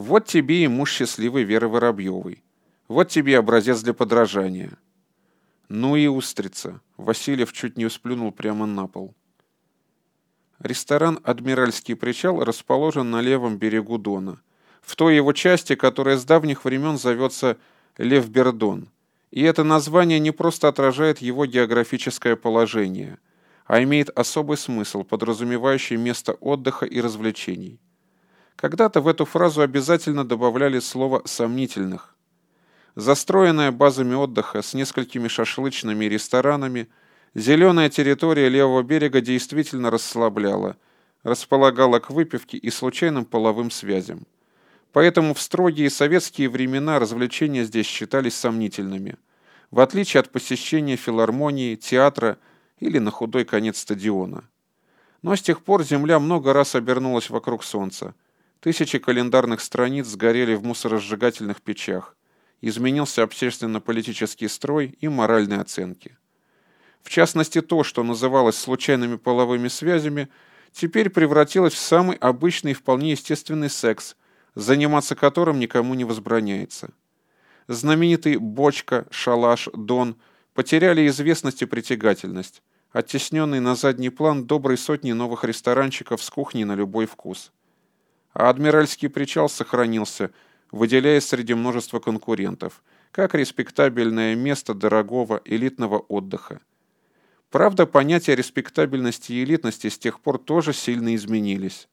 Вот тебе и муж счастливый Веры Воробьевой. Вот тебе образец для подражания. Ну и устрица. Васильев чуть не сплюнул прямо на пол. Ресторан «Адмиральский причал» расположен на левом берегу Дона, в той его части, которая с давних времен зовется Левбердон. И это название не просто отражает его географическое положение, а имеет особый смысл, подразумевающий место отдыха и развлечений. Когда-то в эту фразу обязательно добавляли слово «сомнительных». Застроенная базами отдыха с несколькими шашлычными ресторанами – Зеленая территория левого берега действительно расслабляла, располагала к выпивке и случайным половым связям. Поэтому в строгие советские времена развлечения здесь считались сомнительными, в отличие от посещения филармонии, театра или на худой конец стадиона. Но с тех пор Земля много раз обернулась вокруг Солнца. Тысячи календарных страниц сгорели в мусоросжигательных печах. Изменился общественно-политический строй и моральные оценки. В частности, то, что называлось случайными половыми связями, теперь превратилось в самый обычный и вполне естественный секс, заниматься которым никому не возбраняется. Знаменитый «Бочка», «Шалаш», «Дон» потеряли известность и притягательность, оттесненный на задний план доброй сотни новых ресторанчиков с кухней на любой вкус. А Адмиральский причал сохранился, выделяясь среди множества конкурентов, как респектабельное место дорогого элитного отдыха. Правда, понятия респектабельности и элитности с тех пор тоже сильно изменились.